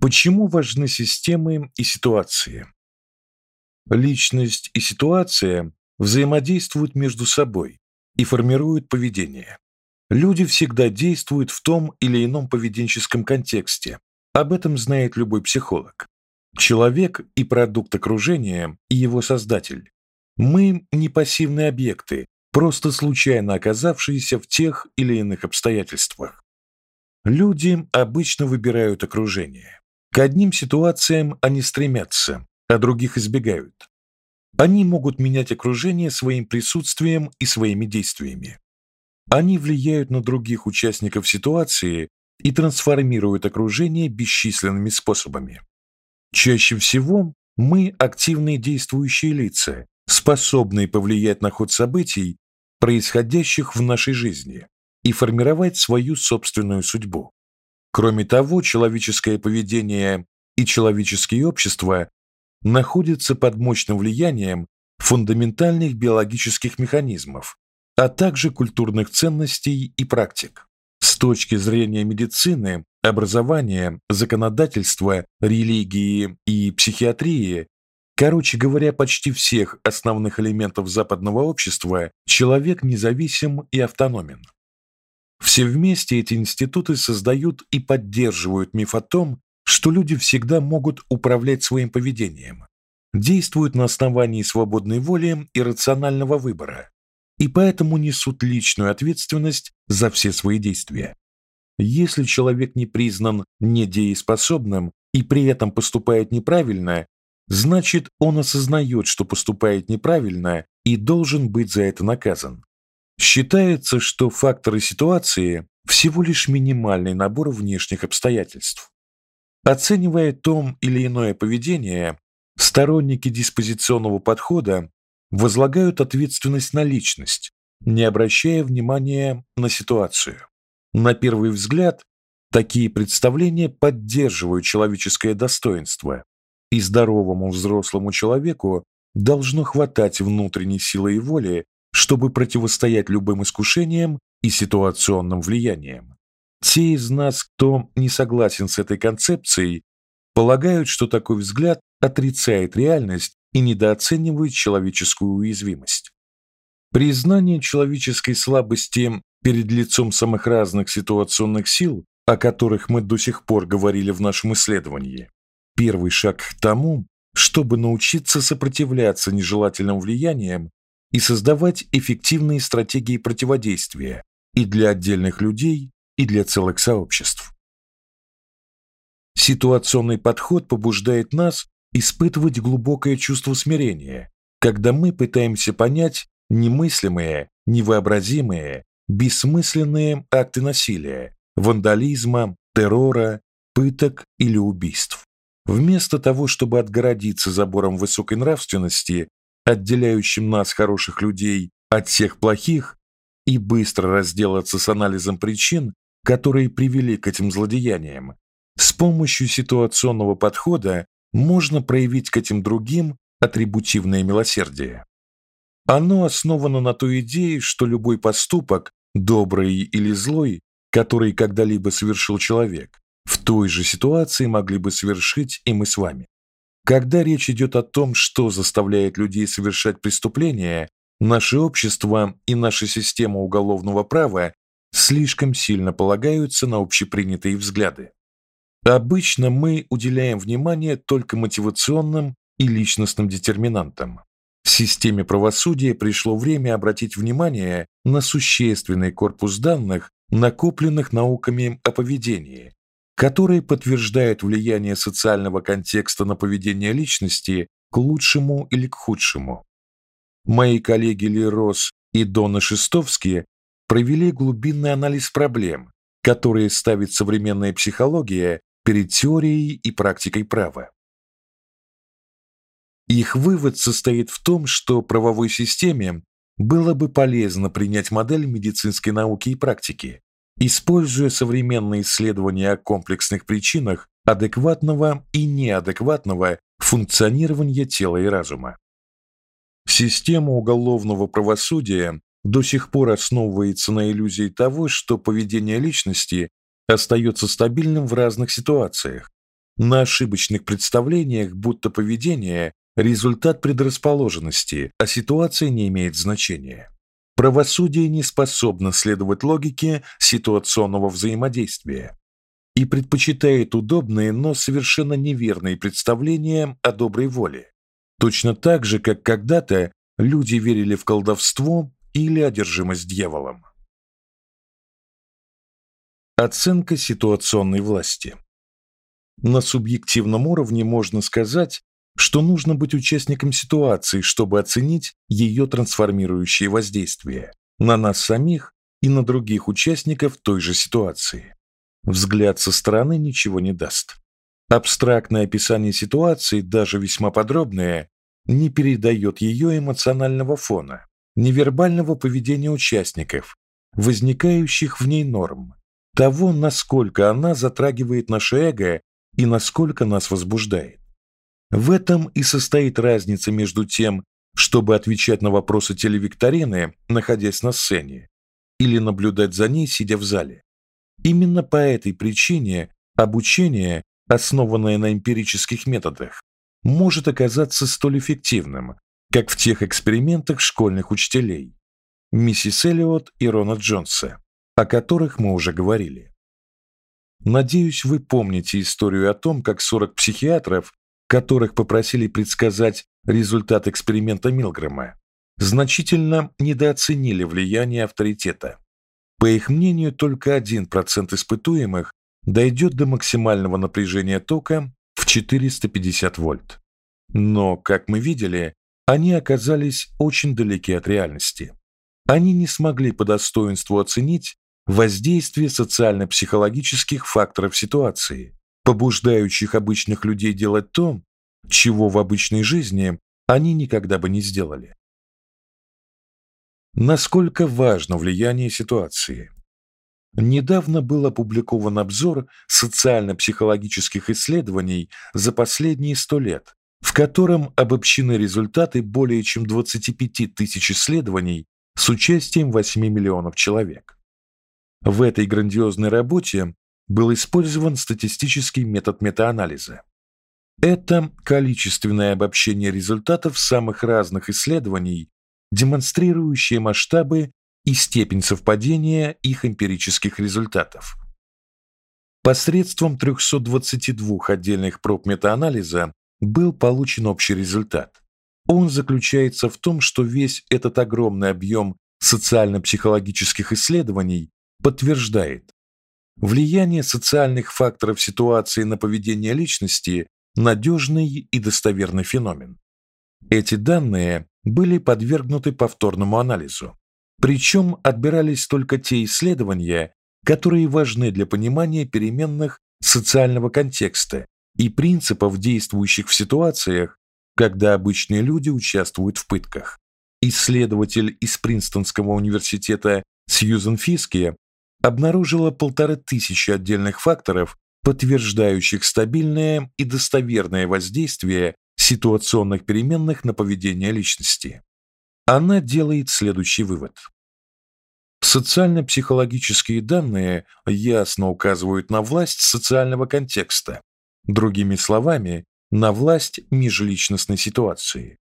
Почему важны системы и ситуации? Личность и ситуация взаимодействуют между собой и формируют поведение. Люди всегда действуют в том или ином поведенческом контексте. Об этом знает любой психолог. Человек и продукт окружения, и его создатель. Мы не пассивные объекты, просто случайно оказавшиеся в тех или иных обстоятельствах. Люди обычно выбирают окружение. К одним ситуациям они стремятся, а других избегают. Они могут менять окружение своим присутствием и своими действиями. Они влияют на других участников ситуации и трансформируют окружение бесчисленными способами. Чаще всего мы активные действующие лица, способные повлиять на ход событий, происходящих в нашей жизни, и формировать свою собственную судьбу. Кроме того, человеческое поведение и человеческие общества находятся под мощным влиянием фундаментальных биологических механизмов, а также культурных ценностей и практик. С точки зрения медицины, образования, законодательства, религии и психиатрии, короче говоря, почти всех основных элементов западного общества, человек независим и автономен. Все вместе эти институты создают и поддерживают миф о том, что люди всегда могут управлять своим поведением, действуют на основании свободной воли и рационального выбора, и поэтому несут личную ответственность за все свои действия. Если человек не признан недееспособным и при этом поступает неправильно, значит, он осознает, что поступает неправильно и должен быть за это наказан. Считается, что факторы ситуации всего лишь минимальный набор внешних обстоятельств. Оценивая том или иное поведение, сторонники диспозиционного подхода возлагают ответственность на личность, не обращая внимания на ситуацию. На первый взгляд, такие представления поддерживают человеческое достоинство, и здоровому взрослому человеку должно хватать внутренней силы и воли, чтобы противостоять любым искушениям и ситуационным влияниям. Те из нас, кто не согласен с этой концепцией, полагают, что такой взгляд отрицает реальность и недооценивает человеческую уязвимость. Признание человеческой слабости перед лицом самых разных ситуационных сил, о которых мы до сих пор говорили в нашем исследовании, первый шаг к тому, чтобы научиться сопротивляться нежелательным влияниям и создавать эффективные стратегии противодействия и для отдельных людей, и для целых сообществ. Ситуационный подход побуждает нас испытывать глубокое чувство смирения, когда мы пытаемся понять немыслимые, невообразимые, бессмысленные акты насилия, вандализма, террора, пыток или убийств. Вместо того, чтобы отгородиться забором высокой нравственности, отделяющим нас хороших людей от всех плохих, и быстро разделаться с анализом причин, которые привели к этим злодеяниям, с помощью ситуационного подхода можно проявить к этим другим атрибутивное милосердие. Оно основано на той идее, что любой поступок, добрый или злой, который когда-либо совершил человек, в той же ситуации могли бы совершить и мы с вами. Когда речь идет о том, что заставляет людей совершать преступления, наше общество и наша система уголовного права слишком сильно полагаются на общепринятые взгляды. Обычно мы уделяем внимание только мотивационным и личностным детерминантам. В системе правосудия пришло время обратить внимание на существенный корпус данных, накопленных науками о поведении, которые подтверждают влияние социального контекста на поведение личности к лучшему или к худшему. Мои коллеги Ли Росс и Дона Шестовский провели глубинный анализ проблем, которые ставит современная психология перед теорией и практикой права. Их вывод состоит в том, что правовой системе было бы полезно принять модель медицинской науки и практики, используя современные исследования о комплексных причинах адекватного и неадекватного функционирования тела и разума. Система уголовного правосудия до сих пор основывается на иллюзии того, что поведение личности остается стабильным в разных ситуациях, на ошибочных представлениях, будто поведение результат предрасположенности, а ситуация не имеет значения. Правосудие не способно следовать логике ситуационного взаимодействия и предпочитает удобные, но совершенно неверные представления о доброй воле. Точно так же, как когда-то люди верили в колдовство или одержимость дьяволом. Оценка ситуационной власти. На субъективном уровне можно сказать, что нужно быть участником ситуации, чтобы оценить ее трансформирующее воздействие на нас самих и на других участников той же ситуации. Взгляд со стороны ничего не даст. Абстрактное описание ситуации, даже весьма подробное, не передает ее эмоционального фона, невербального поведения участников, возникающих в ней норм, того, насколько она затрагивает наше эго и насколько нас возбуждает. В этом и состоит разница между тем, чтобы отвечать на вопросы телевикторины, находясь на сцене, или наблюдать за ней, сидя в зале. Именно по этой причине обучение, основанное на эмпирических методах, может оказаться столь эффективным, как в тех экспериментах школьных учителей миссис Эллиот и Рона Джонса, о которых мы уже говорили. Надеюсь, вы помните историю о том, как 40 психиатров которых попросили предсказать результат эксперимента Милгрэма, значительно недооценили влияние авторитета. По их мнению, только 1% испытуемых дойдет до максимального напряжения тока в 450 вольт. Но, как мы видели, они оказались очень далеки от реальности. Они не смогли по достоинству оценить воздействие социально-психологических факторов ситуации, побуждающих обычных людей делать то, чего в обычной жизни они никогда бы не сделали. Насколько важно влияние ситуации? Недавно был опубликован обзор социально-психологических исследований за последние сто лет, в котором обобщены результаты более чем 25 тысяч исследований с участием 8 миллионов человек. В этой грандиозной работе был использован статистический метод метаанализа. Это количественное обобщение результатов самых разных исследований, демонстрирующее масштабы и степень совпадения их эмпирических результатов. Посредством 322 отдельных проб метаанализа был получен общий результат. Он заключается в том, что весь этот огромный объем социально-психологических исследований подтверждает, Влияние социальных факторов ситуации на поведение личности надежный и достоверный феномен. Эти данные были подвергнуты повторному анализу. Причем отбирались только те исследования, которые важны для понимания переменных социального контекста и принципов, действующих в ситуациях, когда обычные люди участвуют в пытках. Исследователь из Принстонского университета Сьюзен Фиски обнаружила полторы тысячи отдельных факторов, подтверждающих стабильное и достоверное воздействие ситуационных переменных на поведение личности. Она делает следующий вывод. Социально-психологические данные ясно указывают на власть социального контекста, другими словами, на власть межличностной ситуации.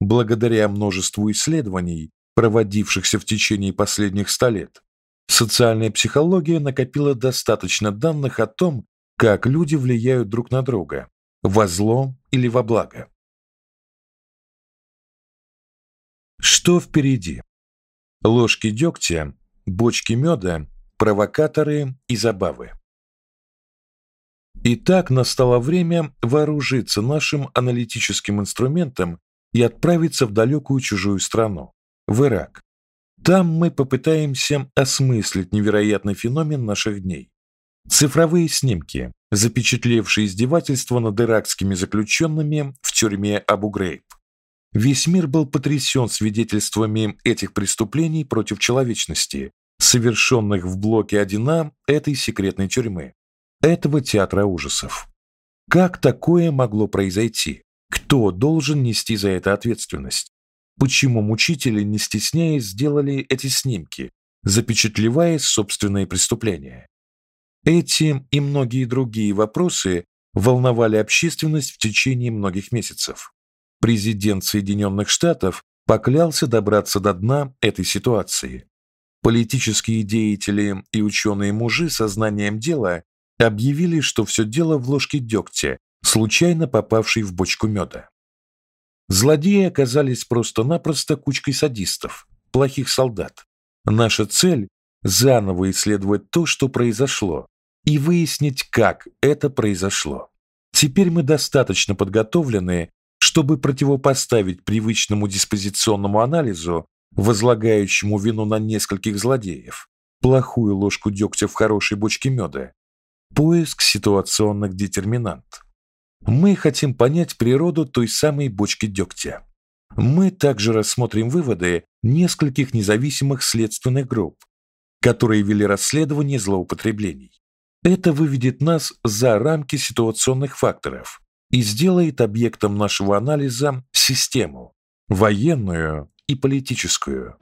Благодаря множеству исследований, проводившихся в течение последних ста лет, Социальная психология накопила достаточно данных о том, как люди влияют друг на друга, во зло или во благо. Что впереди? Ложки дегтя, бочки меда, провокаторы и забавы. Итак, настало время вооружиться нашим аналитическим инструментом и отправиться в далекую чужую страну, в Ирак, там мы попытаемся осмыслить невероятный феномен наших дней. Цифровые снимки, запечатлевшие издевательства над иракскими заключенными в тюрьме Абу-Грейб. Весь мир был потрясен свидетельствами этих преступлений против человечности, совершенных в блоке 1А этой секретной тюрьмы, этого театра ужасов. Как такое могло произойти? Кто должен нести за это ответственность? Почему мучители, не стесняясь, сделали эти снимки, запечатлевая собственные преступления. Эти и многие другие вопросы волновали общественность в течение многих месяцев. Президент Соединенных Штатов поклялся добраться до дна этой ситуации. Политические деятели и ученые-мужи со знанием дела объявили, что все дело в ложке дегтя, случайно попавшей в бочку меда. Злодеи оказались просто-напросто кучкой садистов, плохих солдат. Наша цель заново исследовать то, что произошло, и выяснить, как это произошло. Теперь мы достаточно подготовлены, чтобы противопоставить привычному диспозиционному анализу, возлагающему вину на нескольких злодеев, плохую ложку дегтя в хорошей бочке меда, поиск ситуационных детерминант. Мы хотим понять природу той самой бочки дегтя. Мы также рассмотрим выводы нескольких независимых следственных групп, которые вели расследование злоупотреблений. Это выведет нас за рамки ситуационных факторов и сделает объектом нашего анализа систему военную и политическую.